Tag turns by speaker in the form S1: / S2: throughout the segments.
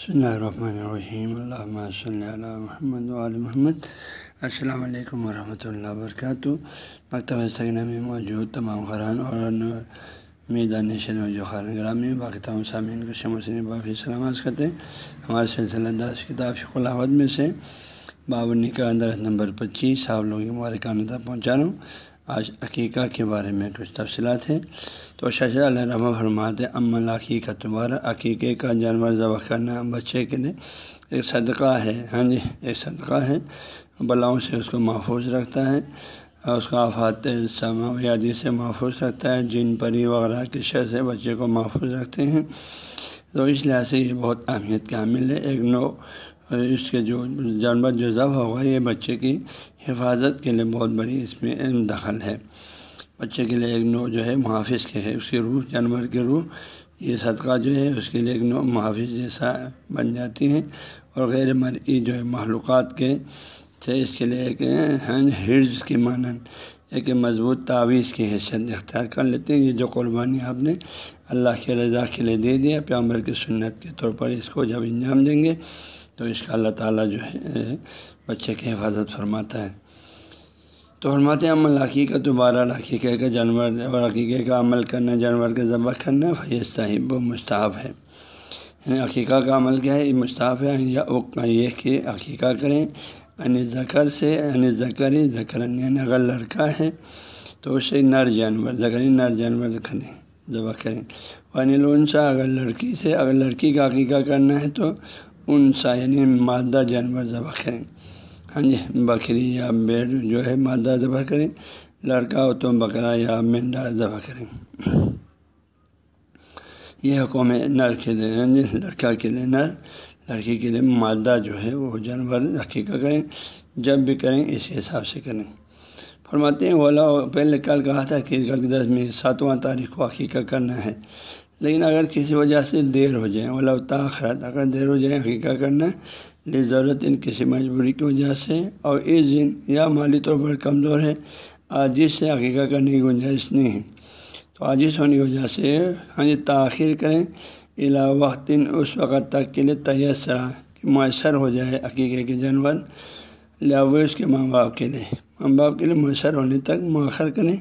S1: بسم اللہ الرحمن الرحیم اللہ صلی اللہ محمد محمد السلام علیکم ورحمۃ اللہ وبرکاتہ مکتبہ سگنہ میں موجود تمام خران اور میدان جو خان گرامی باقی تمام سامعین کو شمسن بافی سلامت کرتے ہیں ہمارے سلسلہ دس کتاب خلاحت میں سے بابنی کا اندر نمبر پچیس آپ لوگوں مبارکانہ تک پہنچا رہا ہوں آج عقیقہ کے بارے میں کچھ تفصیلات ہیں۔ تو شاہ اللہ رحمہ فرماتے امن عقیقہ دوبارہ عقیقے کا جانور ذبح کرنا بچے کے لیے ایک صدقہ ہے۔ ہاں جی ایک صدقہ ہے۔ بلاؤں سے اس کو محفوظ رکھتا ہے اور اس کا آفات سماویادی سے محفوظ رکھتا ہے۔ جن پری وغیرہ کے شر سے بچے کو محفوظ رکھتے ہیں۔ تو اس لحاظ سے یہ بہت اہمیت کا حامل ہے۔ ایک نو اس کے جو جانور جو ذبح ہوگا یہ بچے کی حفاظت کے لیے بہت بڑی اس میں دخل ہے۔ بچے کے لیے ایک نو جو ہے محافظ کے ہے۔ اس کی روح، جانور کی روح، یہ صدقہ جو ہے، اس کے لیے ایک نو محافظ جیسا بن جاتی ہے اور غیر مرئی جو ہے معلومات کے، سے اس کے لیے ایک حرض کے مانن ایک مضبوط تعویذ کی حیثیت اختیار کر لیتے ہیں۔ یہ جو قربانی آپ نے اللہ کے رضا کے لیے دے دیا پیامبر کی سنت کے طور پر اس کو جب انجام دیں گے تو اس کا اللہ تعالیٰ جو ہے، بچے کی حفاظت فرماتا ہے۔ تو فرماتے ہیں، عمل عقیقہ دوبارہ عقیقے کا جانور اور عقیقے کا عمل کرنا، جانور کا ذبح کرنا فیض صاحب و مستحب ہے۔ یعنی عقیقہ کا عمل کیا ہے، یہ ہے، یا یہ کہ عقیقہ کریں۔ یعنی ذکر سے یعنی ذکری ذکر یعنی اگر لڑکا ہے تو اسے نر جانور ذکری نر جانور کریں ذبح کریں۔ یعنی انسا اگر لڑکی سے، اگر لڑکی کا عقیقہ کرنا ہے تو ان سا یعنی مادہ جانور ذبح کریں۔ ہاں جی بکری یا بیڑ جو ہے مادہ ذبح کریں، لڑکا ہو تو بکرا یا مینڈا ذبح کریں۔ یہ حکم ہے نر کے لیے ہاں جی لڑکا کے لیے نر، لڑکی کے لیے مادہ جو ہے وہ جانور عقیقہ کریں، جب بھی کریں اسی حساب سے کریں۔ فرماتے ہیں اولا پہلے کل کہا تھا کہ کل دس میں ساتواں تاریخ کو عقیقہ کرنا ہے۔ لیکن اگر کسی وجہ سے دیر ہو جائے اولا تاخرات اگر دیر ہو جائے عقیقہ کرنا لیے ضرورت ان کسی مجبوری کی وجہ سے۔ اور اس دن یا مالی طور پر کمزور ہے، عاجز سے عقیقہ کرنے کی گنجائش نہیں ہے۔ تو عاجز ہونے کی وجہ سے ہاں جی تاخیر کریں۔ الا وقت اس وقت تک کے لیے تیسرا کہ میسر ہو جائے عقیقے کے جانور۔ لیا وہ اس کے ماں باپ کے لیے، ماں باپ کے لیے میسر ہونے تک مؤخر کریں۔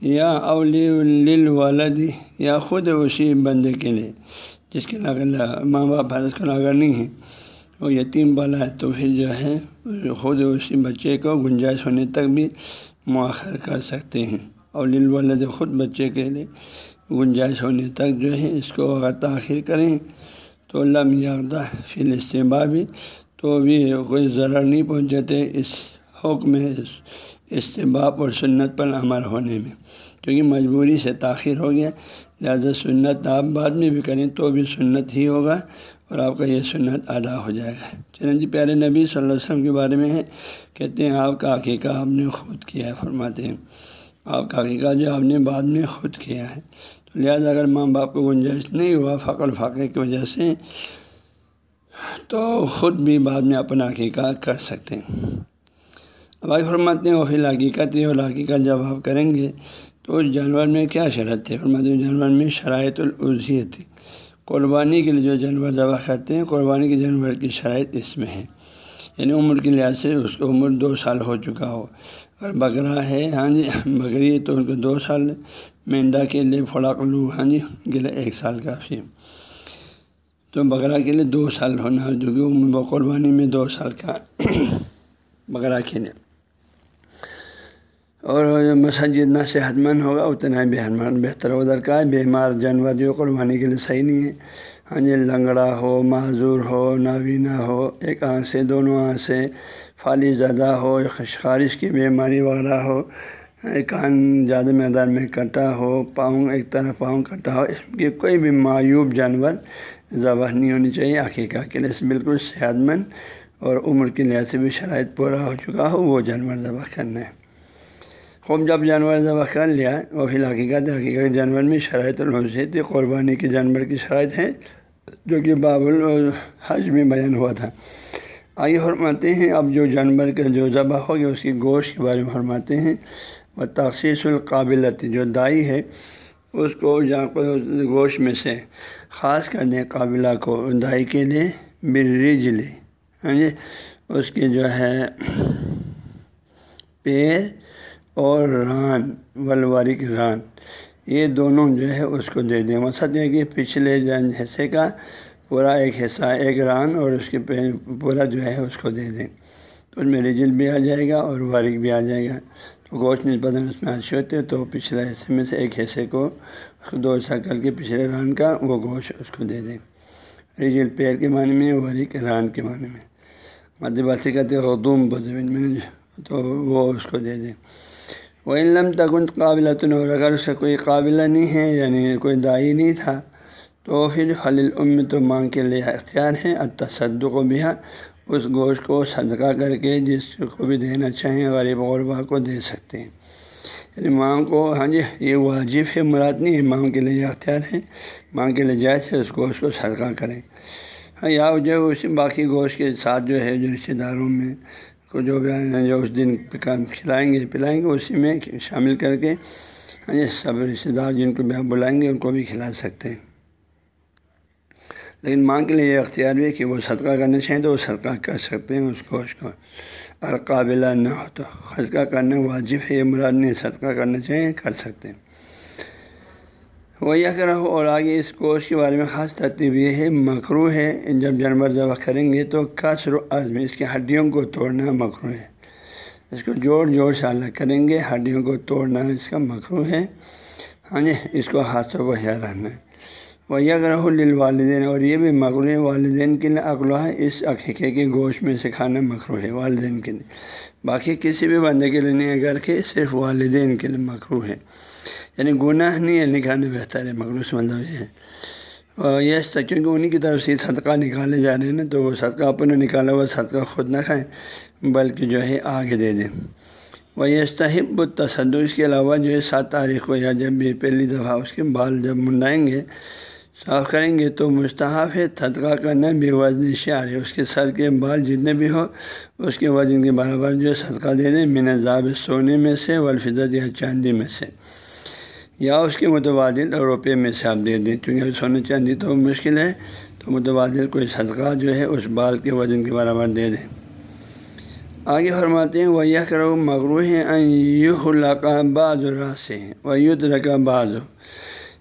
S1: یا اولی والدی یا خود اسی بندے کے لیے، جس کے اگر ماں باپ حرض کا اگر نہیں ہے۔ وہ یتیم بالا ہے تو پھر جو ہے خود اسی بچے کو گنجائش ہونے تک بھی مؤخر کر سکتے ہیں۔ اور لل والد خود بچے کے لیے گنجائش ہونے تک جو ہے، اس کو اگر تاخیر کریں۔ تو لم یاقدہ فی استباع بھی تو بھی کوئی ضرر نہیں پہنچتے اس حکم استباب اور سنت پر عمل ہونے میں۔ کیونکہ مجبوری سے تاخیر ہو گیا، لہٰذا سنت آپ بعد میں بھی کریں تو بھی سنت ہی ہوگا اور آپ کا یہ سنت ادا ہو جائے گا۔ چنانچہ جی پیارے نبی صلی اللہ علیہ وسلم کے بارے میں ہے، کہتے ہیں، آپ کا عقیقہ آپ نے خود کیا ہے، فرماتے ہیں، آپ کا عقیقہ جو آپ نے بعد میں خود کیا ہے۔ تو لہٰذا اگر ماں باپ کو گنجائش نہیں ہوا فقر فاقے کی وجہ سے، تو خود بھی بعد میں اپنا عقیقہ کر سکتے ہیں۔ اب فرماتے ہیں وہ فی الحقیقت اور حقیقت جب آپ کریں گے تو اس جانور میں کیا شرط ہے فرماتے ہیں جانور میں شرائط العضیت قربانی کے لیے جو جانور ذبح کرتے ہیں، قربانی کے جانور کی شرائط اس میں ہے یعنی عمر کے لحاظ سے اس کو عمر دو سال ہو چکا ہو۔ اگر بکرا ہے ہاں جی بکری ہے تو ان کو دو سال مینڈا کے لیے فلاق لو ہاں جی کے لیے ایک سال کافی تو بکرا کے لیے دو سال ہونا، جو کہ قربانی میں دو سال کا بکرا کے لیے۔ اور مسجد جتنا صحت مند ہوگا، اتنا ہی بہتر بہتر ادھر کا بیمار جانور جو قربانی کے لیے صحیح نہیں ہے۔ ہاں جی لنگڑا ہو، معذور ہو، نابینا ہو، ایک آنکھ سے، دونوں آنکھ سے فالی زدہ ہو خارش کی بیماری وغیرہ ہو، ایک کان زیادہ مقدار میں کٹا ہو، پاؤں ایک طرح پاؤں کٹا ہو، اس کی کوئی بھی معیوب جانور ذبح نہیں ہونی چاہیے۔ عقیقہ کے لیے بالکل صحت مند اور عمر کے لحاظ سے بھی شرائط پورا ہو چکا ہو، وہ جانور ذبح کرنا ہے خوب جب جانور ذبح کر لیا، وہ فی الحقیقت حقیقت جانور میں شرائط الحسیت قربانی کے جانور کی شرائط ہیں، جو کہ باب الحج میں بیان ہوا تھا۔ آگے فرماتے ہیں، اب جو جانور کا جو ذبح ہو گیا، اس کی گوشت کے بارے میں فرماتے ہیں۔ وہ تخصیص القابلت، جو دائی ہے، اس کو گوشت میں سے خاص کر دیں قابلہ کو دائی کے لیے برجلی ہاں جی اس کے جو ہے پیر اور ران ولورک ران۔ یہ دونوں جو ہے اس کو دے دیں۔ مقصد یہ کہ پچھلے جن حصے کا پورا ایک حصہ، ایک ران اور اس کے پورا جو ہے اس کو دے دیں۔ تو اس میں رجل بھی آ جائے گا اور ورک بھی آ جائے گا۔ تو گوشت بدن اس میں اچھے ہوتے تو پچھلے حصے میں سے ایک حصے کو دو حصہ کر کے پچھلے ران کا وہ گوشت اس کو دے دیں۔ رجل پیر کے معنی میں ورک ران کے معنی میں۔ مدھیہ باسی کہتے خدوم بدمین میں تو وہ اس کو دے دیں۔ وہ علم تکن قابل اور اگر اس کا کوئی قابلہ نہیں ہے یعنی کوئی دائی نہیں تھا، تو پھر خلیل ام تو مانگ کے لیے اختیار ہے۔ تصدق و بھی اس گوشت کو صدقہ کر کے جس کو بھی دینا چاہیں، غریب غربا کو دے سکتے ہیں۔ یعنی ماں کو ہاں جی یہ واجب ہے، مراد نہیں ہے ماں کے لیے اختیار ہے۔ ماں کے لیے جائز ہے اس گوشت کو صدقہ کریں۔ ہاں یا جو اسی باقی گوشت کے ساتھ جو ہے، جو رشتے داروں میں کو جو بھی جو اس دن کھلائیں گے، پلائیں گے، اسی میں شامل کر کے ہاں جی، سب رشتے دار جن کو بھی بلائیں گے، ان کو بھی کھلا سکتے ہیں۔ لیکن ماں کے لیے یہ اختیار بھی ہے کہ وہ صدقہ کرنا چاہیں تو وہ صدقہ کر سکتے ہیں اس گوشت کو۔ اور قابلہ نہ ہو تو صدقہ کرنا واجب ہے، یہ مراد نہیں صدقہ کرنا چاہیں، کر سکتے ہیں۔ وہ یہ اور آگے اس گوشت کے بارے میں خاص ترتیب یہ ہے مکرو ہے۔ جب جانور ذبح کریں گے تو کثر و عزم، اس کی ہڈیوں کو توڑنا مکرو ہے۔ اس کو جوڑ جوڑ سے الگ کریں گے، ہڈیوں کو توڑنا اس کا مکرو ہے۔ ہاں جی اس کو ہاتھوں کو خیال رہنا ہے۔ وہ یکر والدین اور یہ بھی مغرو والدین کے لیے اقلا ہے۔ اس عقیقے کے گوشت میں سے کھانا مکرو ہے، والدین کے لیے۔ باقی کسی بھی بندے کے لیے نہیں اگر کہ صرف والدین کے لیے مکرو ہے۔ یعنی گناہ نہیں ہے نکالنا بہتر ہے مغروس مطلب یہ ہے۔ اور یہ کیونکہ انہیں کی طرف سے صدقہ نکالے جا رہے ہیں نا، تو وہ صدقہ اپنا نکالا ہوا صدقہ خود نہ کھائیں، بلکہ جو ہے آگے دے دیں۔ وہ یہ صحب اس کے علاوہ جو ہے سات تاریخ کو یا جب بھی پہلی دفعہ اس کے بال جب منڈائیں گے، صاف کریں گے تو مستحف ہے، صدقہ کرنا بھی وزن شعر ہے۔ اس کے سر کے بال جتنے بھی ہو اس کے وزن کے برابر جو ہے صدقہ دے دیں، من ضاب سونے میں سے والفظت یا چاندی میں سے۔ یا اس کے متبادل روپے میں سے آپ دے دیں۔ چونکہ سونے چاندی تو مشکل ہے، تو متبادل کوئی صدقہ جو ہے اس بال کے وزن کے برابر دے دیں۔ آگے فرماتے ہیں وہ یہ کرو مغرو ہیں یو بعض و سے وہ یدھ رکا بعض۔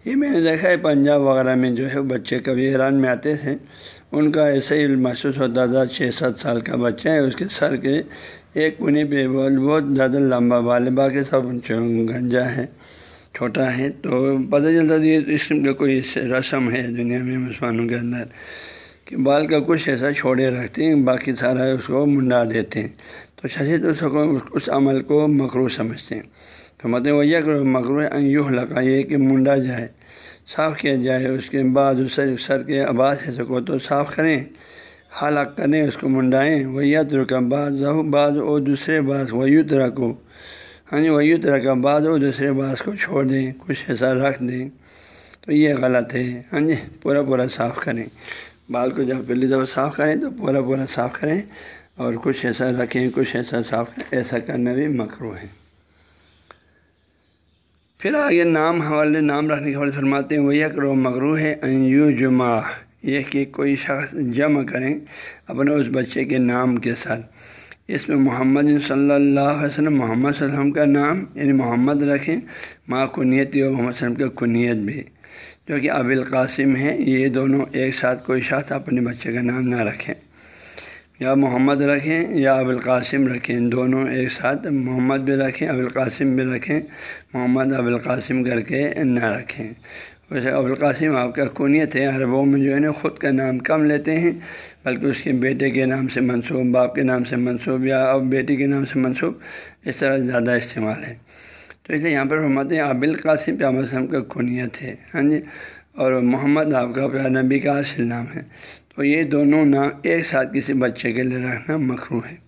S1: یہ میں نے دیکھا ہے، پنجاب وغیرہ میں جو ہے بچے کبھی ایران میں آتے تھے۔ ان کا ایسے ہی محسوس ہوتا تھا، چھ سات سال کا بچہ ہے، اس کے سر کے ایک کنی پہ بہت زیادہ لمبا بال باقی سب گنجا ہے چھوٹا ہے، تو پتہ چلتا تھا یہ اس کا کوئی رسم ہے دنیا میں مسلمانوں کے اندر، کہ بال کا کچھ ایسا چھوڑے رکھتے ہیں، باقی سارا اس کو منڈا دیتے ہیں۔ تو ششید اس کو اس عمل کو مکرو سمجھتے ہیں۔ تو مطلب وہ یہ کرو مغرو یوں لگا، یہ کہ منڈا جائے، صاف کیا جائے، اس کے بعد اس سر کے آباد ہے سکو تو صاف کریں حالات کریں، اس کو منڈائیں وہ ویت رکا بعض بعض اور دوسرے بعض ویت رکھو ہاں جی ویت رکھا بعض اور دوسرے بعض کو چھوڑ دیں، کچھ ایسا رکھ دیں۔ تو یہ غلط ہے ہاں جی پورا پورا صاف کریں۔ بال کو جب پہلی دفعہ صاف کریں تو پورا پورا صاف کریں اور کچھ ایسا رکھیں، کچھ ایسا صاف کریں، ایسا کرنا بھی مکرو ہے۔ پھر آگے نام حوالے، نام رکھنے کے حوالے فرماتے ہیں وہ یک رو مغرو ہے یو جمع یہ کہ کوئی شخص جمع کریں اپنے اس بچے کے نام کے ساتھ۔ اس میں محمد صلی اللہ علیہ وسلم، محمد صلی اللہ علیہ وسلم کا نام یعنی محمد رکھیں، ماں کنیت اور محمد صلی اللہ علیہ وسلم کا کنیت بھی۔ جو کہ ابو القاسم ہے یہ دونوں ایک ساتھ کوئی شخص اپنے بچے کا نام نہ رکھیں۔ یا محمد رکھیں یا ابوالقاسم رکھیں، دونوں ایک ساتھ محمد بھی رکھیں ابوالقاسم بھی رکھیں، محمد ابوالقاسم کر کے نہ رکھیں۔ ویسے ابوالقاسم آپ کا کنیت ہے عربوں میں جو ہے نا خود کا نام کم لیتے ہیں، بلکہ اس کے بیٹے کے نام سے منسوب، باپ کے نام سے منسوب یا اب بیٹی کے نام سے منسوب اس طرح زیادہ استعمال ہے۔ تو اس لیے یہاں پر فرماتے ہیں ابوالقاسم پہ وسلم کا کنیت ہے۔ ہاں جی؟ اور محمد آپ کا پیار نبی کا اصل نام ہے۔ تو یہ دونوں نام ایک ساتھ کسی بچے کے لیے رکھنا مخرو ہے۔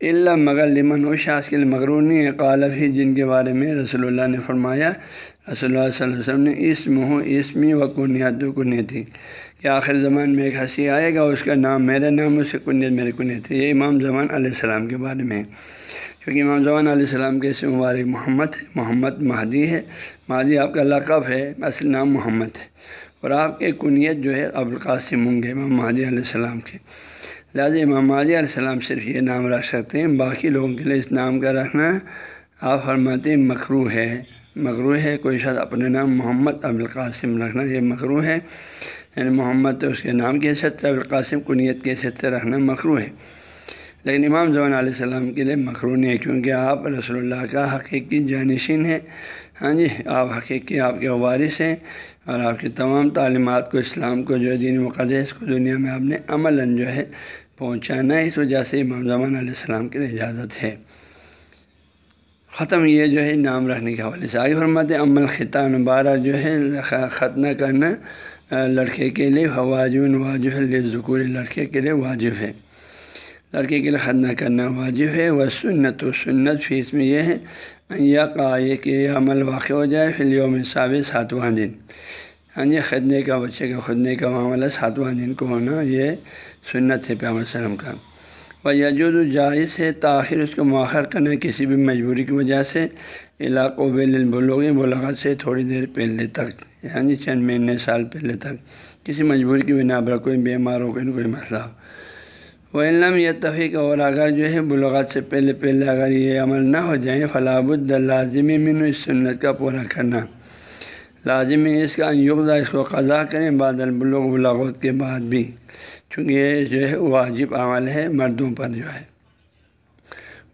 S1: اللہ مگر لمن و شاخ کے لیے مغرو قالف ہی جن کے بارے میں رسول اللہ نے فرمایا، رسول اللہ صلی اللہ علیہ وسلم نے اسم ہو اسمی و کنیت و کنیت تھی۔ کہ آخر زمان میں ایک ہنسی آئے گا، اس کا نام میرے نام، اس سے کنیت، میرے کنیت تھی۔ یہ امام زمان علیہ السلام کے بارے میں کیونکہ امام زبان علیہ السلام کے اسم مبارک محمد ہے، محمد مہدی ہے۔ مہدی آپ کا لقب ہے، اصل نام محمد ہے۔ اور آپ کے کنیت جو ہے، ابوالقاسم ہوں گے امام مہدی علیہ السلام کے۔ لہٰذا امام علیہ السلام صرف یہ نام رکھ سکتے ہیں، باقی لوگوں کے لیے اس نام کا رکھنا آپ فرماتے ہیں مکرو ہے۔ مغرو ہے، کوئی شاید اپنے نام محمد ابوالقاسم رکھنا، یہ مغرو ہے۔ یعنی محمد اس کے نام کی حیثیت سے ابوالقاسم کنیت کی حیثیت سے رکھنا مکرو ہے۔ لیکن امام زبان علیہ السلام کے لیے مکرو نہیں ہے، کیونکہ آپ رسول اللہ کا حقیقی جانشین ہے ہاں جی آپ حقیقی، آپ کے وارث ہیں اور آپ کی تمام تعلیمات کو، اسلام کو جو دین مقدس کو دنیا میں آپ نے عمل جو ہے پہنچانا اس وجہ سے امام زمان علیہ السلام کے لیے اجازت ہے۔ ختم یہ جو ہے، نام رکھنے کے حوالے سے آگے فرماتے عمل خطان بارہ جو ہے، ختنہ کرنا لڑکے کے لیے واجب واجب ہے ذکور لڑکے کے لیے واجب ہے۔ لڑکے کے لیے ختنہ کرنا واجب ہے وہ سنت و سنت فیس میں یہ ہے یا یہ کہ یہ عمل واقع ہو جائے پھر یوم ساتواں دن۔ ہاں جی خدنے کا بچے کا خدنے کا معاملہ ساتواں دن کو ہونا، یہ سنت ہے پیام السلام کا۔ و یجود جائز ہے، تاخیر اس کو مؤخر کرنا کسی بھی مجبوری کی وجہ سے۔ علاقوں بلوغی بلاغت سے تھوڑی دیر پہلے تک یعنی چند مہینے، سال پہلے تک۔ کسی مجبوری کی بنا پر کوئی بیمار ہو، کوئی کوئی مسئلہ۔ ہو وہ علم یہ تفیق اور اگر جو ہے بلاغت سے پہلے پہلے اگر یہ عمل نہ ہو جائیں فلاح لازمی من اس سنت کا پورا کرنا۔ لازمی اس کا یقدہ اس کو قضا کریں بعد البلوغ بلاغت کے بعد بھی، چونکہ یہ جو ہے واجب عمل ہے مردوں پر جو ہے۔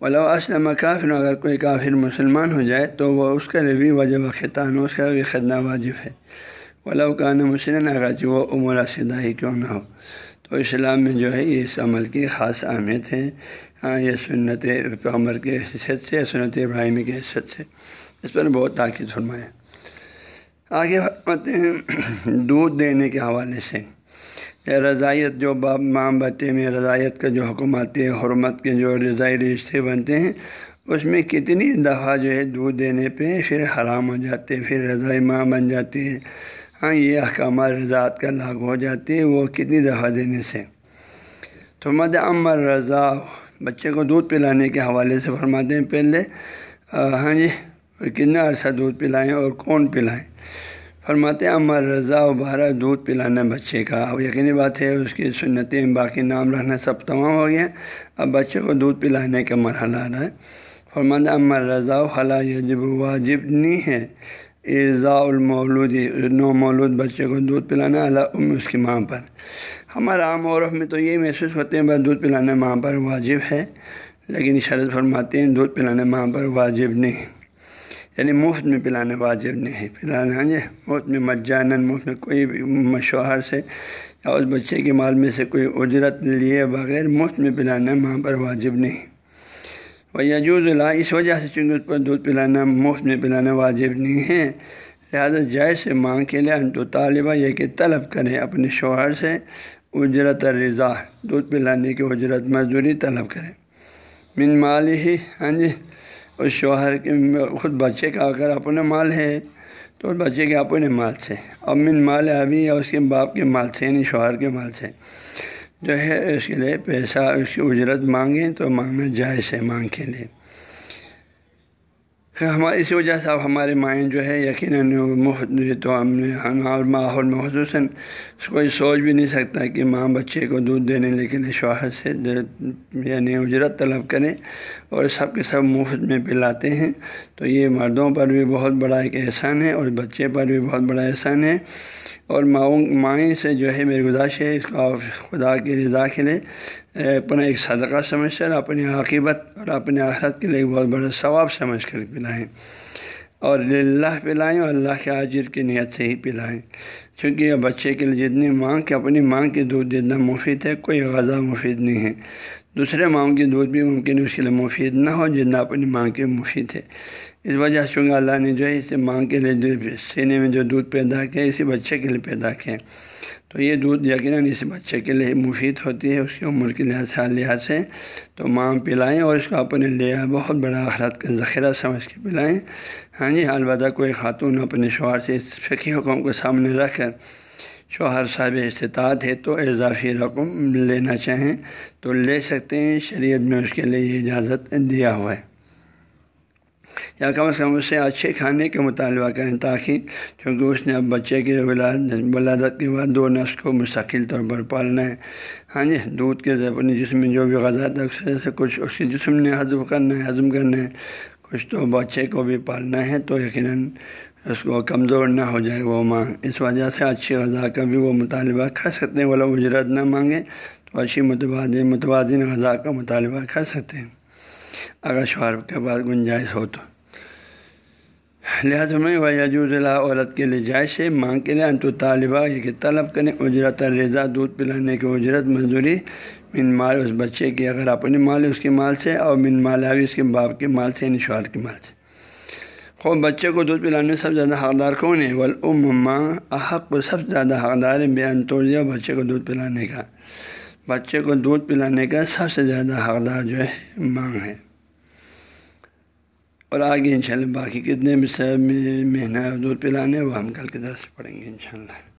S1: ولو اسلم کافر، اگر کوئی کافر مسلمان ہو جائے تو وہ اس کا بھی وجب خطان، اس کا بھی خدنا واجب ہے۔ ولو کان مسلم اگر وہ عمر سدہ ہی کیوں نہ ہو۔ تو اسلام میں جو ہے یہ اس عمل کی خاص اہمیت ہے۔ ہاں یہ سنت عمر کے حیثیت سے، سنت ابراہیمی کی حیثیت سے۔ اس پر بہت تاکید فرمائے۔ آگے فرماتے ہیں۔ دودھ دینے کے حوالے سے۔ یا رضائیت جو باپ ماں بچے میں رضائیت کا جو حکومت حرمت کے جو رضائی رشتے بنتے ہیں، اس میں کتنی دفعہ جو ہے دودھ دینے پہ پھر حرام ہو جاتے، پھر رضائی ماں بن جاتی ہے ہاں یہ احکامات رضاعت کا لاگو ہو جاتی ہے وہ کتنی دفعہ دینے سے۔ تو مد عمر رضا بچے کو دودھ پلانے کے حوالے سے فرماتے ہیں۔ پہلے ہاں جی کتنا عرصہ دودھ پلائیں اور کون پلائیں۔ فرماتے امر رضا و بارہ دودھ پلانا بچے کا۔ اب یقینی بات ہے، اس کی سنتیں باقی نام رکھنا سب تمام ہو گیا اب بچے کو دودھ پلانے کا مرحلہ آ رہا ہے۔ فرماتے امر رضا و خلا یجب واجب نہیں ہے۔ ارضاء المولود، نو مولود بچے کو دودھ پلانا ام اس کی ماں پر۔ ہمارا عام عورف میں تو یہی محسوس ہوتے ہیں، بس دودھ پلانا ماں پر واجب ہے۔ لیکن شرط فرماتے ہیں، دودھ پلانا ماں پر واجب نہیں۔ یعنی مفت میں پلانے واجب نہیں ہے۔ پلانا ہاں جی مفت میں مجانن مفت میں کوئی بھی مشوہر سے یا اس بچے کے مال میں سے کوئی اجرت لیے بغیر مفت میں پلانا ماں پر واجب نہیں۔ وہ یجوز اللہ اس وجہ سے چونکہ اس پر دودھ پلانا مفت میں پلانا واجب نہیں ہے لہٰذا جائز سے ماں کے لیے انتو طالبہ یہ کہ طلب کریں اپنے شوہر سے اجرت رضا دودھ پلانے کی اجرت مزدوری طلب کریں۔ من مال ہی ہاں جی اس شوہر کے خود بچے کا اگر اپنا مال ہے، تو بچے کے اپنے مال سے۔ امن مال ابھی یا اس کے باپ کے مال سے یعنی شوہر کے مال سے۔ جو ہے، اس کے لیے پیسہ، اس کی اجرت مانگیں تو مانگنا جائز ہے، مانگ کے لیے۔ ہمارے اسی وجہ سے اب ہمارے مائیں جو ہے یقیناً تو ہم نے ہمارے ماحول میں خصوصاً کوئی سوچ بھی نہیں سکتا کہ ماں بچے کو دودھ دینے، لیکن شوہر سے یعنی اجرت طلب کریں اور سب کے سب مفت میں پلاتے ہیں۔ تو یہ مردوں پر بھی بہت بڑا ایک احسان ہے اور بچے پر بھی بہت بڑا احسان ہے۔ اور ماؤں مائیں سے جو ہے میری گزارش ہے، اس کو خدا کی رضا کے لیے اپنا ایک صدقہ سمجھ کر اپنی عاقبت اور اپنے آخرت کے لیے بہت بڑا ثواب سمجھ کر پلائیں اور اللہ پلائیں اور اللہ کے عاجر کی نیت سے ہی پلائیں چونکہ بچے کے لیے جتنی ماں کے اپنی ماں کی دودھ جتنا مفید ہے، کوئی غذا مفید نہیں ہے۔ دوسرے ماؤں کی دودھ بھی ممکن ہے، اس کے لیے مفید نہ ہو جتنا اپنی ماں کے مفید ہے۔ اس وجہ سے چونکہ اللہ نے جو ہے اسے ماں کے لیے سینے میں جو دودھ پیدا کیا، اسی بچے کے لیے پیدا کیا۔ تو یہ دودھ یقیناً اس بچے کے لیے مفید ہوتی ہے، اس کی عمر کے لحاظ سے لحاظ سے۔ تو ماں پلائیں اور اس کو اپنے لے بہت بڑا آخرت کا ذخیرہ سمجھ کے پلائیں۔ ہاں جی البتہ کوئی خاتون اپنے شوہر سے اس فقی حکم کو سامنے رکھ کر شوہر صاحب استطاعت ہے تو اضافی رقم لینا چاہیں تو لے سکتے ہیں، شریعت میں اس کے لیے یہ اجازت دیا ہوا ہے۔ یا کم از کم اس سے اچھے کھانے کا مطالبہ کریں تاکہ چونکہ اس نے اب بچے کے ولادت کے بعد دو نسل کو مستقل طور پر پالنا ہے۔ ہاں جی دودھ کے اپنے جسم میں جو بھی غذا سے کچھ اس کے جسم نے ہضم کرنا ہے ہضم کرنا ہے، کچھ تو بچے کو بھی پالنا ہے تو یقیناً اس کو کمزور نہ ہو جائے وہ ماں۔ اس وجہ سے اچھی غذا کا بھی وہ مطالبہ کر سکتے ہیں وہ اجرت نہ مانگیں تو اچھی متبادل متوازن غذا کا مطالبہ کر سکتے ہیں۔ اگر شوہر کے بعد گنجائش ہو تو۔ لہٰذا میں وجوز اللہ عورت کے لیے جائش ہے مانگ کے لیے۔ انتو طالبہ یہ کہ طلب کریں، اجرت رضا، دودھ پلانے کی اجرت منظوری۔ من مال اس بچے کی، اگر اپنے مال اس کے مال سے، اور من مال بھی اس کے باپ کے مال سے یعنی شوہر کے مال سے۔ خوب بچے کو دودھ پلانے سب سے زیادہ حقدار کون ہے؟ ولام ماں احق کو سب سے زیادہ حقدار ہے، بے توڑیا بچے کو دودھ پلانے کا۔ بچے کو دودھ پلانے کا سب سے زیادہ حقدار جو ہے، ماں ہے۔ اور آگے انشاءاللہ باقی کتنے بھی سب مہینہ دودھ پلانے وہ ہم کل کے درس پڑھیں گے انشاءاللہ۔